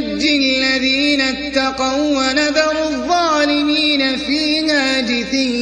ننجي الذين اتقوا ونذر الظالمين فيها جثيا.